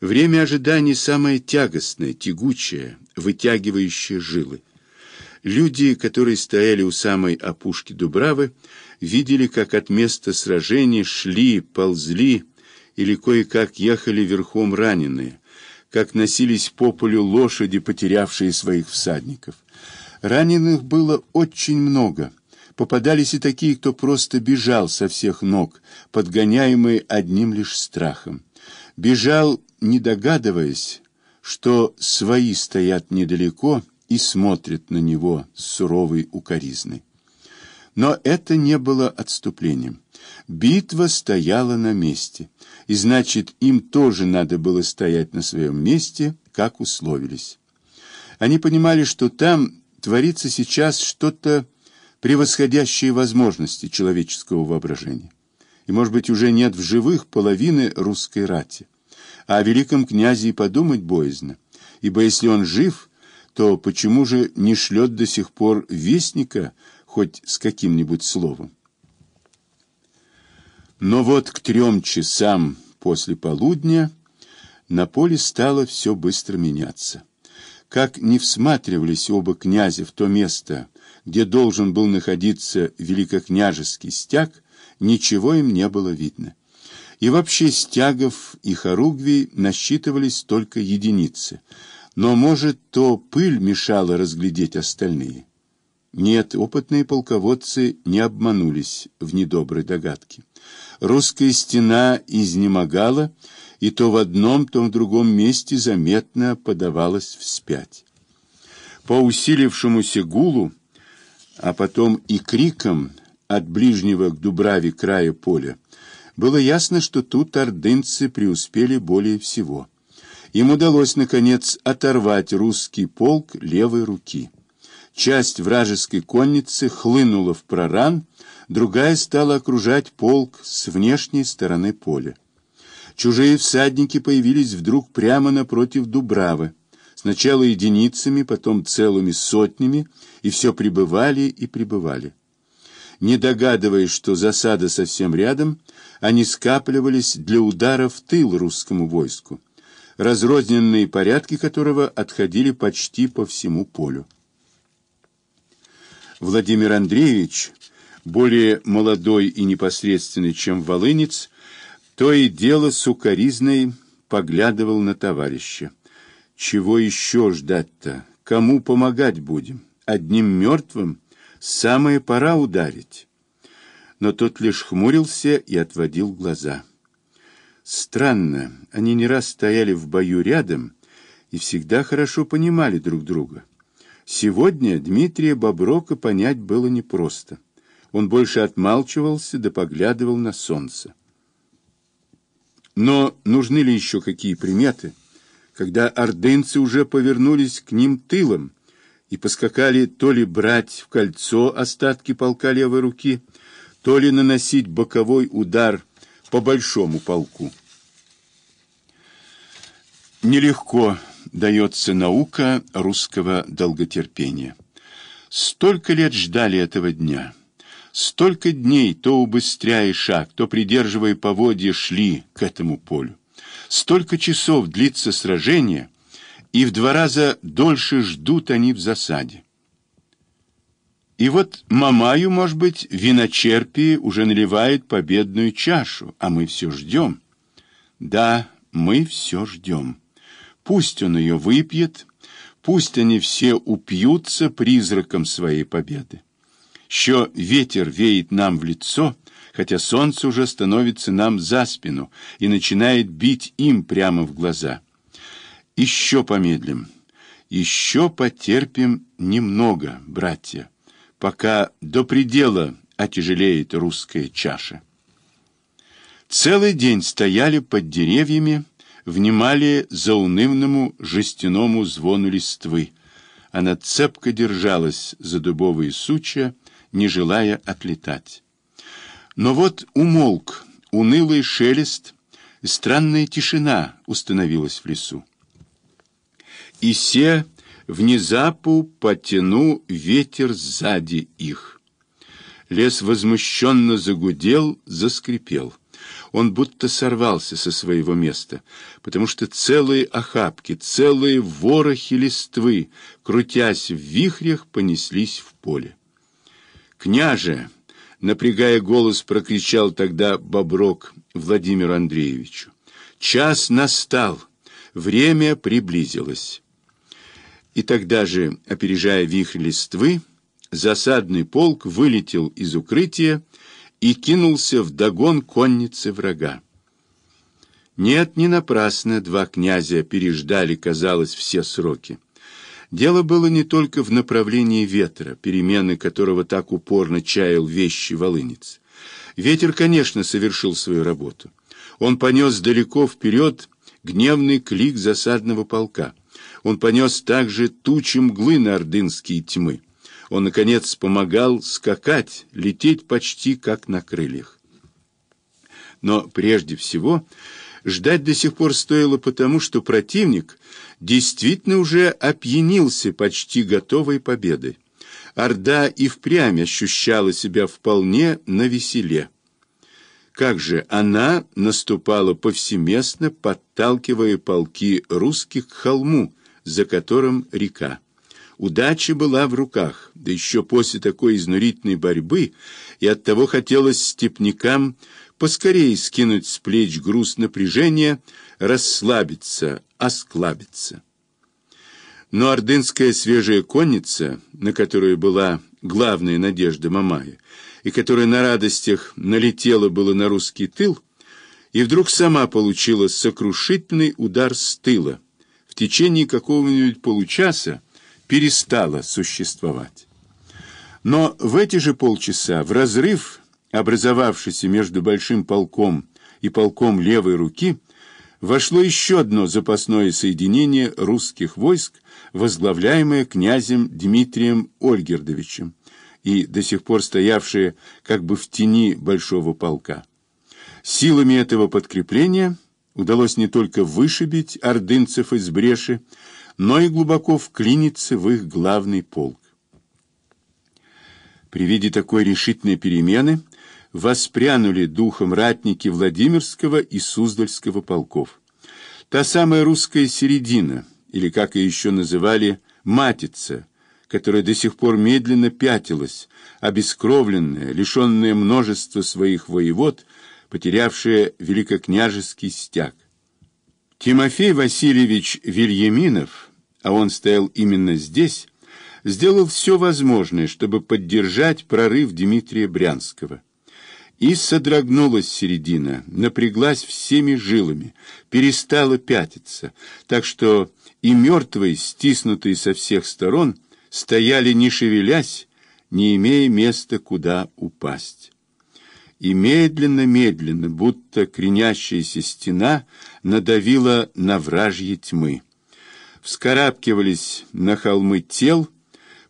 Время ожидания самое тягостное, тягучее, вытягивающее жилы. Люди, которые стояли у самой опушки Дубравы, видели, как от места сражения шли, ползли или кое-как ехали верхом раненые, как носились по полю лошади, потерявшие своих всадников. Раненых было очень много. Попадались и такие, кто просто бежал со всех ног, подгоняемые одним лишь страхом. Бежал, не догадываясь, что свои стоят недалеко и смотрят на него с суровой укоризной. Но это не было отступлением. Битва стояла на месте, и значит, им тоже надо было стоять на своем месте, как условились. Они понимали, что там творится сейчас что-то превосходящее возможности человеческого воображения. И, может быть, уже нет в живых половины русской рати. А о великом князе и подумать боязно, ибо если он жив, то почему же не шлет до сих пор вестника хоть с каким-нибудь словом? Но вот к трем часам после полудня на поле стало все быстро меняться. Как не всматривались оба князя в то место, где должен был находиться великокняжеский стяг, ничего им не было видно. И вообще стягов и хоругвий насчитывались только единицы. Но, может, то пыль мешала разглядеть остальные? Нет, опытные полководцы не обманулись в недоброй догадке. Русская стена изнемогала, и то в одном, то в другом месте заметно подавалась вспять. По усилившемуся гулу, а потом и крикам от ближнего к Дубраве края поля, было ясно, что тут ордынцы преуспели более всего. Им удалось, наконец, оторвать русский полк левой руки. Часть вражеской конницы хлынула в проран, другая стала окружать полк с внешней стороны поля. Чужие всадники появились вдруг прямо напротив Дубравы, сначала единицами, потом целыми сотнями, и все прибывали и прибывали. Не догадываясь, что засада совсем рядом, они скапливались для удара в тыл русскому войску, разрозненные порядки которого отходили почти по всему полю. Владимир Андреевич, более молодой и непосредственный, чем Волынец, то и дело сукоризной поглядывал на товарища. Чего еще ждать-то? Кому помогать будем? Одним мертвым самое пора ударить. Но тот лишь хмурился и отводил глаза. Странно, они не раз стояли в бою рядом и всегда хорошо понимали друг друга. Сегодня Дмитрия Боброка понять было непросто. Он больше отмалчивался да поглядывал на солнце. Но нужны ли еще какие приметы, когда ордынцы уже повернулись к ним тылом и поскакали то ли брать в кольцо остатки полка левой руки, то ли наносить боковой удар по большому полку? Нелегко дается наука русского долготерпения. Столько лет ждали этого дня. Столько дней, то убыстряя шаг, то придерживая поводья, шли к этому полю. Столько часов длится сражение, и в два раза дольше ждут они в засаде. И вот Мамаю, может быть, виночерпие уже наливает победную чашу, а мы все ждем. Да, мы все ждем. Пусть он ее выпьет, пусть они все упьются призраком своей победы. Еще ветер веет нам в лицо, хотя солнце уже становится нам за спину и начинает бить им прямо в глаза. Еще помедлим, еще потерпим немного, братья, пока до предела отяжелеет русская чаша. Целый день стояли под деревьями, внимали заунывному жестяному звону листвы. Она цепко держалась за дубовые сучья, не желая отлетать. Но вот умолк унылый шелест, странная тишина установилась в лесу. И се внезапу потяну ветер сзади их. Лес возмущенно загудел, заскрипел. Он будто сорвался со своего места, потому что целые охапки, целые ворохи листвы, крутясь в вихрях, понеслись в поле. «Княже!» — напрягая голос, прокричал тогда Боброк Владимиру Андреевичу. «Час настал, время приблизилось». И тогда же, опережая вихрь листвы, засадный полк вылетел из укрытия и кинулся в догон конницы врага. Нет, не напрасно два князя переждали, казалось, все сроки. Дело было не только в направлении ветра, перемены которого так упорно чаял вещи волынец. Ветер, конечно, совершил свою работу. Он понес далеко вперед гневный клик засадного полка. Он понес также тучи мглы на ордынские тьмы он, наконец, помогал скакать, лететь почти как на крыльях. Но прежде всего ждать до сих пор стоило потому, что противник действительно уже опьянился почти готовой победой. Орда и впрямь ощущала себя вполне на веселе. Как же она наступала повсеместно, подталкивая полки русских к холму, за которым река. Удача была в руках, да еще после такой изнурительной борьбы, и оттого хотелось степнякам поскорее скинуть с плеч груз напряжения, расслабиться, осклабиться. Но ордынская свежая конница, на которую была главная надежда Мамая, и которая на радостях налетела было на русский тыл, и вдруг сама получила сокрушительный удар с тыла. В течение какого-нибудь получаса перестала существовать. Но в эти же полчаса в разрыв, образовавшийся между большим полком и полком левой руки, вошло еще одно запасное соединение русских войск, возглавляемое князем Дмитрием Ольгердовичем и до сих пор стоявшее как бы в тени большого полка. Силами этого подкрепления удалось не только вышибить ордынцев из бреши, но и глубоко вклиниться в их главный полк. При виде такой решительной перемены воспрянули духом ратники Владимирского и Суздальского полков. Та самая русская середина, или, как ее еще называли, матица, которая до сих пор медленно пятилась, обескровленная, лишенная множества своих воевод, потерявшая великокняжеский стяг. Тимофей Васильевич Вильяминов а он стоял именно здесь, сделал все возможное, чтобы поддержать прорыв Дмитрия Брянского. И содрогнулась середина, напряглась всеми жилами, перестала пятиться, так что и мертвые, стиснутые со всех сторон, стояли не шевелясь, не имея места, куда упасть. И медленно-медленно, будто кренящаяся стена, надавила на вражьи тьмы вскарабкивались на холмы тел,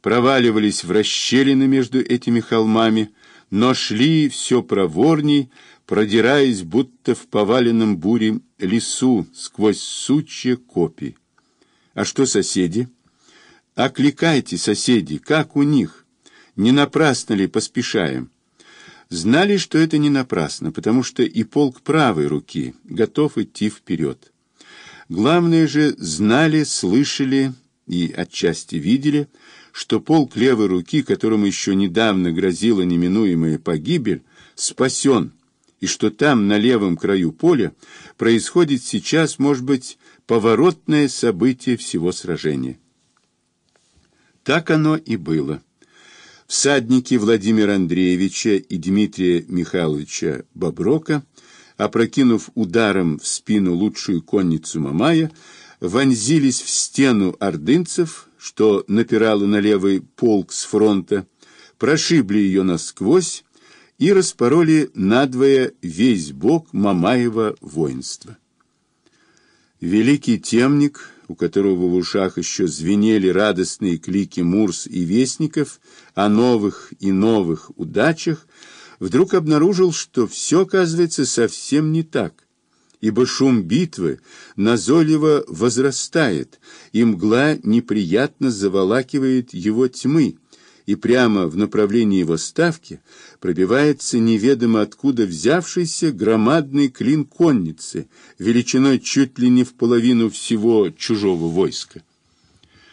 проваливались в расщелины между этими холмами, но шли все проворней, продираясь будто в поваленном буре лесу сквозь сучья копий. А что соседи? Окликайте, соседи, как у них? Не напрасно ли поспешаем? Знали, что это не напрасно, потому что и полк правой руки готов идти вперед. Главное же, знали, слышали и отчасти видели, что полк левой руки, которому еще недавно грозила неминуемая погибель, спасен, и что там, на левом краю поля, происходит сейчас, может быть, поворотное событие всего сражения. Так оно и было. Всадники Владимира Андреевича и Дмитрия Михайловича Боброка – опрокинув ударом в спину лучшую конницу Мамая, вонзились в стену ордынцев, что напирало на левый полк с фронта, прошибли ее насквозь и распороли надвое весь бок Мамаева воинства. Великий темник, у которого в ушах еще звенели радостные клики Мурс и Вестников о новых и новых удачах, вдруг обнаружил, что все, оказывается, совсем не так, ибо шум битвы назойливо возрастает, и мгла неприятно заволакивает его тьмы, и прямо в направлении его ставки пробивается неведомо откуда взявшийся громадный клин конницы, величиной чуть ли не в половину всего чужого войска.